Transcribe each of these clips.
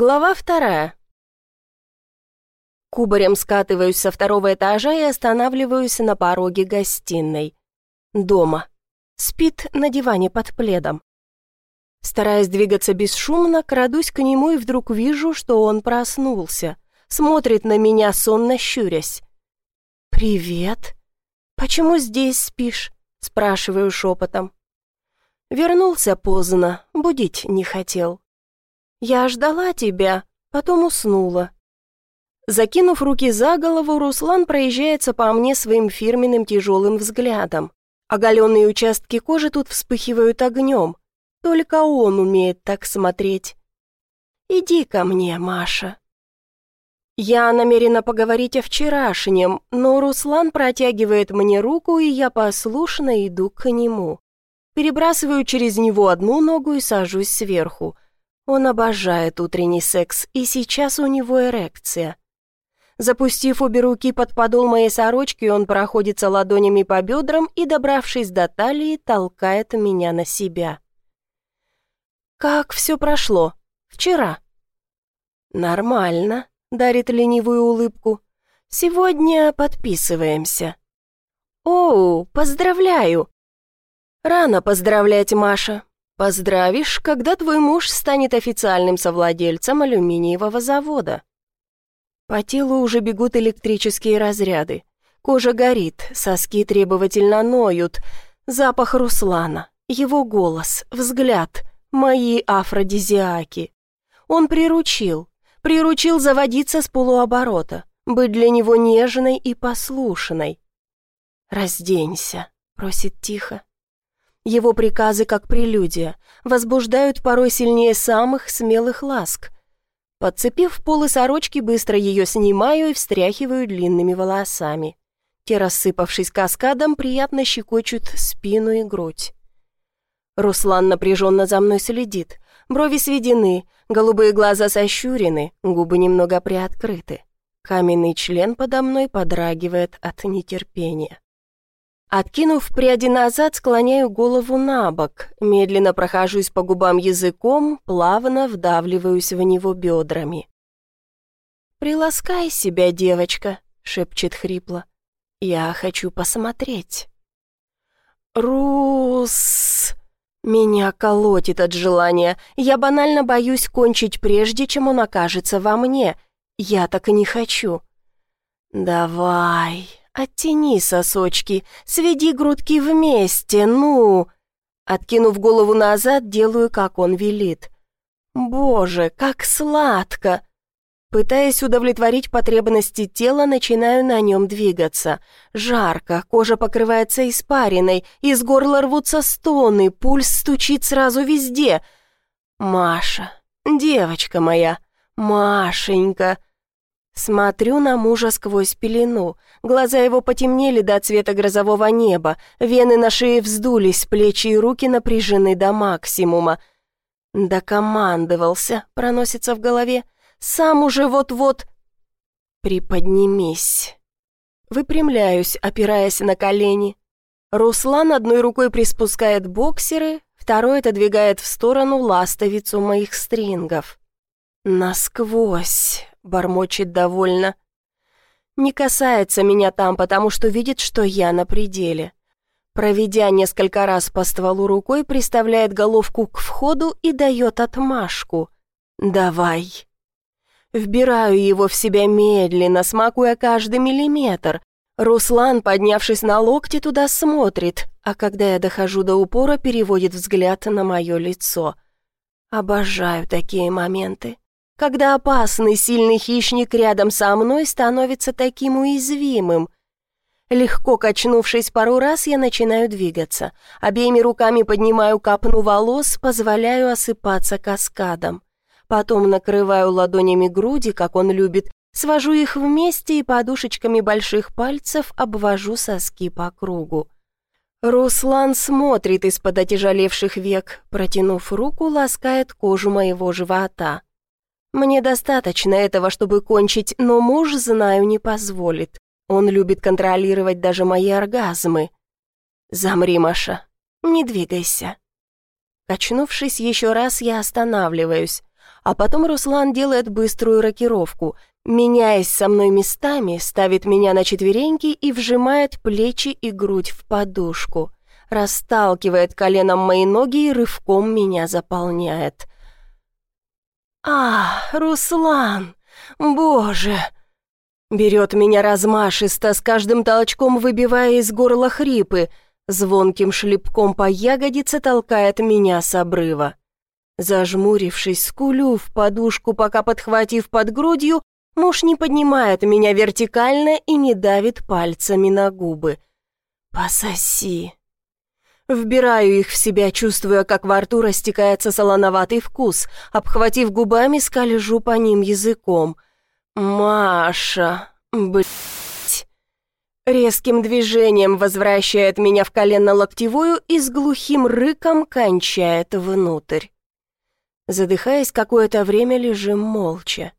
Глава вторая. Кубарем скатываюсь со второго этажа и останавливаюсь на пороге гостиной. Дома. Спит на диване под пледом. Стараясь двигаться бесшумно, крадусь к нему и вдруг вижу, что он проснулся. Смотрит на меня, сонно щурясь. «Привет. Почему здесь спишь?» — спрашиваю шепотом. Вернулся поздно, будить не хотел. «Я ждала тебя, потом уснула». Закинув руки за голову, Руслан проезжается по мне своим фирменным тяжелым взглядом. Оголенные участки кожи тут вспыхивают огнем. Только он умеет так смотреть. «Иди ко мне, Маша». Я намерена поговорить о вчерашнем, но Руслан протягивает мне руку, и я послушно иду к нему. Перебрасываю через него одну ногу и сажусь сверху – он обожает утренний секс, и сейчас у него эрекция. Запустив обе руки под подол моей сорочки, он проходится ладонями по бедрам и, добравшись до талии, толкает меня на себя. «Как все прошло? Вчера?» «Нормально», — дарит ленивую улыбку. «Сегодня подписываемся». «Оу, поздравляю!» «Рано поздравлять, Маша. Поздравишь, когда твой муж станет официальным совладельцем алюминиевого завода. По телу уже бегут электрические разряды. Кожа горит, соски требовательно ноют. Запах Руслана, его голос, взгляд, мои афродизиаки. Он приручил, приручил заводиться с полуоборота, быть для него нежной и послушной. «Разденься», — просит тихо. Его приказы, как прелюдия, возбуждают порой сильнее самых смелых ласк. Подцепив полы сорочки, быстро ее снимаю и встряхиваю длинными волосами. Те, рассыпавшись каскадом, приятно щекочут спину и грудь. Руслан напряженно за мной следит. Брови сведены, голубые глаза сощурены, губы немного приоткрыты. Каменный член подо мной подрагивает от нетерпения. Откинув пряди назад, склоняю голову на бок, медленно прохожусь по губам языком, плавно вдавливаюсь в него бедрами. «Приласкай себя, девочка», — шепчет хрипло. «Я хочу посмотреть». «Рус...» Меня колотит от желания. Я банально боюсь кончить прежде, чем он окажется во мне. Я так и не хочу. «Давай, «Оттяни сосочки, сведи грудки вместе, ну!» Откинув голову назад, делаю, как он велит. «Боже, как сладко!» Пытаясь удовлетворить потребности тела, начинаю на нем двигаться. Жарко, кожа покрывается испариной, из горла рвутся стоны, пульс стучит сразу везде. «Маша, девочка моя, Машенька!» Смотрю на мужа сквозь пелену. Глаза его потемнели до цвета грозового неба, вены на шее вздулись, плечи и руки напряжены до максимума. «Докомандовался», — проносится в голове. «Сам уже вот-вот...» «Приподнимись». Выпрямляюсь, опираясь на колени. Руслан одной рукой приспускает боксеры, второй отодвигает в сторону ластовицу моих стрингов. «Насквозь», — бормочет довольно. Не касается меня там, потому что видит, что я на пределе. Проведя несколько раз по стволу рукой, приставляет головку к входу и дает отмашку. «Давай». Вбираю его в себя медленно, смакуя каждый миллиметр. Руслан, поднявшись на локти, туда смотрит, а когда я дохожу до упора, переводит взгляд на мое лицо. Обожаю такие моменты когда опасный сильный хищник рядом со мной становится таким уязвимым. Легко качнувшись пару раз, я начинаю двигаться. Обеими руками поднимаю капну волос, позволяю осыпаться каскадом. Потом накрываю ладонями груди, как он любит, свожу их вместе и подушечками больших пальцев обвожу соски по кругу. Руслан смотрит из-под отяжелевших век, протянув руку, ласкает кожу моего живота. Мне достаточно этого, чтобы кончить, но муж, знаю, не позволит. Он любит контролировать даже мои оргазмы. Замри, Маша, не двигайся. Качнувшись еще раз, я останавливаюсь. А потом Руслан делает быструю рокировку, меняясь со мной местами, ставит меня на четвереньки и вжимает плечи и грудь в подушку, расталкивает коленом мои ноги и рывком меня заполняет. «А, Руслан! Боже!» Берет меня размашисто, с каждым толчком выбивая из горла хрипы, звонким шлепком по ягодице толкает меня с обрыва. Зажмурившись, скулю в подушку, пока, подхватив под грудью, муж не поднимает меня вертикально и не давит пальцами на губы. «Пососи!» Вбираю их в себя, чувствуя, как во рту растекается солоноватый вкус, обхватив губами, скольжу по ним языком. «Маша, блять!» Резким движением возвращает меня в колено-локтевую и с глухим рыком кончает внутрь. Задыхаясь, какое-то время лежим молча.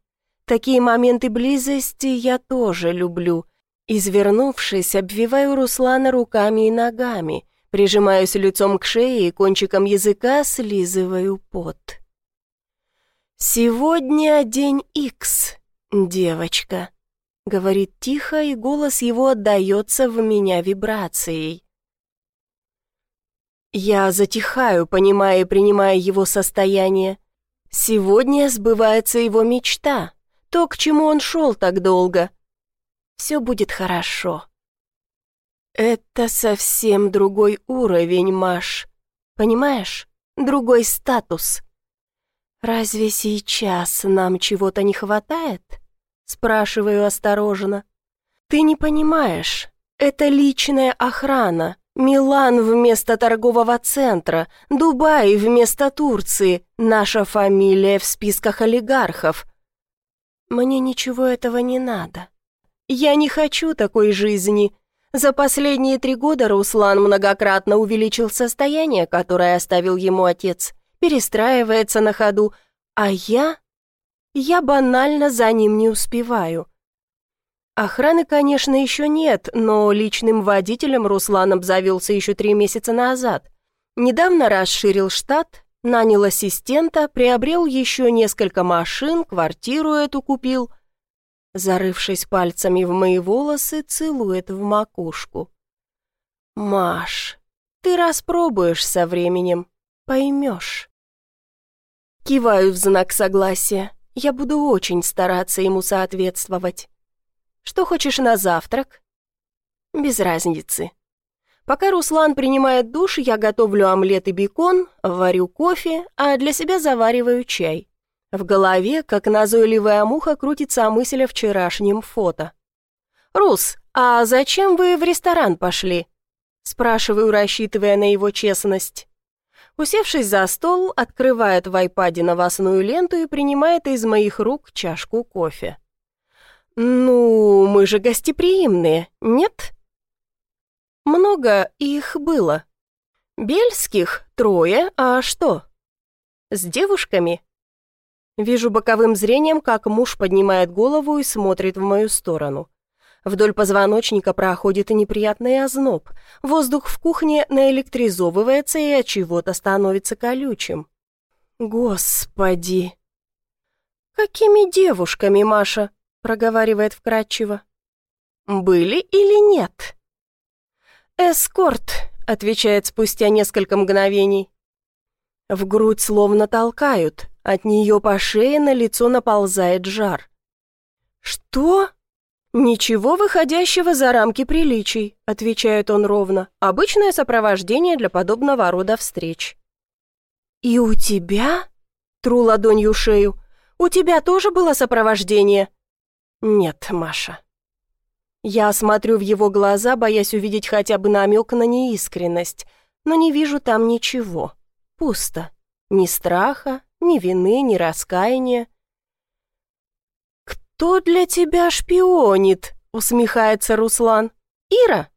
Такие моменты близости я тоже люблю. Извернувшись, обвиваю Руслана руками и ногами, прижимаюсь лицом к шее и кончиком языка слизываю пот. «Сегодня день Икс, девочка», — говорит тихо, и голос его отдается в меня вибрацией. Я затихаю, понимая и принимая его состояние. Сегодня сбывается его мечта, то, к чему он шел так долго. Все будет хорошо. Это совсем другой уровень, Маш. Понимаешь? Другой статус. Разве сейчас нам чего-то не хватает? Спрашиваю осторожно. Ты не понимаешь. Это личная охрана, Милан вместо торгового центра, Дубай вместо Турции, наша фамилия в списках олигархов. Мне ничего этого не надо. Я не хочу такой жизни. За последние три года Руслан многократно увеличил состояние, которое оставил ему отец, перестраивается на ходу, а я... Я банально за ним не успеваю. Охраны, конечно, еще нет, но личным водителем Руслан обзавелся еще три месяца назад. Недавно расширил штат, нанял ассистента, приобрел еще несколько машин, квартиру эту купил. Зарывшись пальцами в мои волосы, целует в макушку. «Маш, ты распробуешь со временем, поймешь». Киваю в знак согласия. Я буду очень стараться ему соответствовать. Что хочешь на завтрак?» «Без разницы. Пока Руслан принимает душ, я готовлю омлет и бекон, варю кофе, а для себя завариваю чай. В голове, как назойливая муха, крутится мысль о вчерашнем фото. «Рус, а зачем вы в ресторан пошли?» Спрашиваю, рассчитывая на его честность. Усевшись за стол, открывает в айпаде новостную ленту и принимает из моих рук чашку кофе. «Ну, мы же гостеприимные, нет?» «Много их было. Бельских трое, а что?» «С девушками?» Вижу боковым зрением, как муж поднимает голову и смотрит в мою сторону. Вдоль позвоночника проходит неприятный озноб. Воздух в кухне наэлектризовывается и от чего-то становится колючим. Господи! Какими девушками, Маша? проговаривает вкратчиво. «Были или нет?» «Эскорт», — отвечает спустя несколько мгновений. В грудь словно толкают, от нее по шее на лицо наползает жар. «Что?» «Ничего выходящего за рамки приличий», — отвечает он ровно. «Обычное сопровождение для подобного рода встреч». «И у тебя?» — тру ладонью шею. «У тебя тоже было сопровождение?» «Нет, Маша». Я смотрю в его глаза, боясь увидеть хотя бы намек на неискренность, но не вижу там ничего. Пусто. Ни страха, ни вины, ни раскаяния. «Кто для тебя шпионит?» — усмехается Руслан. «Ира?»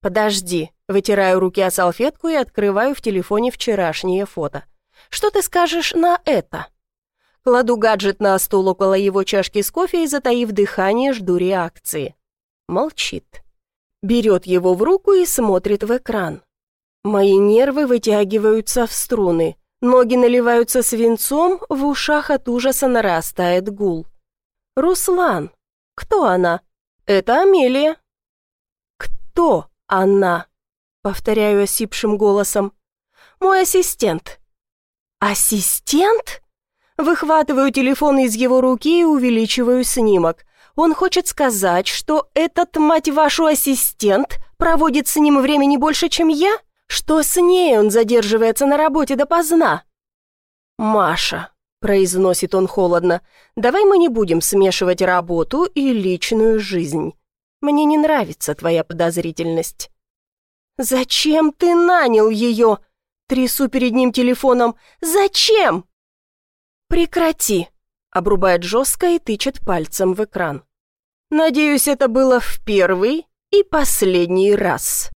«Подожди», — вытираю руки о салфетку и открываю в телефоне вчерашнее фото. «Что ты скажешь на это?» Кладу гаджет на стол около его чашки с кофе и, затаив дыхание, жду реакции. Молчит. Берет его в руку и смотрит в экран. Мои нервы вытягиваются в струны. Ноги наливаются свинцом, в ушах от ужаса нарастает гул. «Руслан! Кто она?» «Это Амелия». «Кто она?» Повторяю осипшим голосом. «Мой ассистент». «Ассистент?» Выхватываю телефон из его руки и увеличиваю снимок. Он хочет сказать, что этот, мать вашу, ассистент проводит с ним времени больше, чем я? Что с ней он задерживается на работе допоздна? «Маша», — произносит он холодно, — «давай мы не будем смешивать работу и личную жизнь. Мне не нравится твоя подозрительность». «Зачем ты нанял ее?» Трясу перед ним телефоном. «Зачем?» «Прекрати», — обрубает жестко и тычет пальцем в экран. «Надеюсь, это было в первый и последний раз».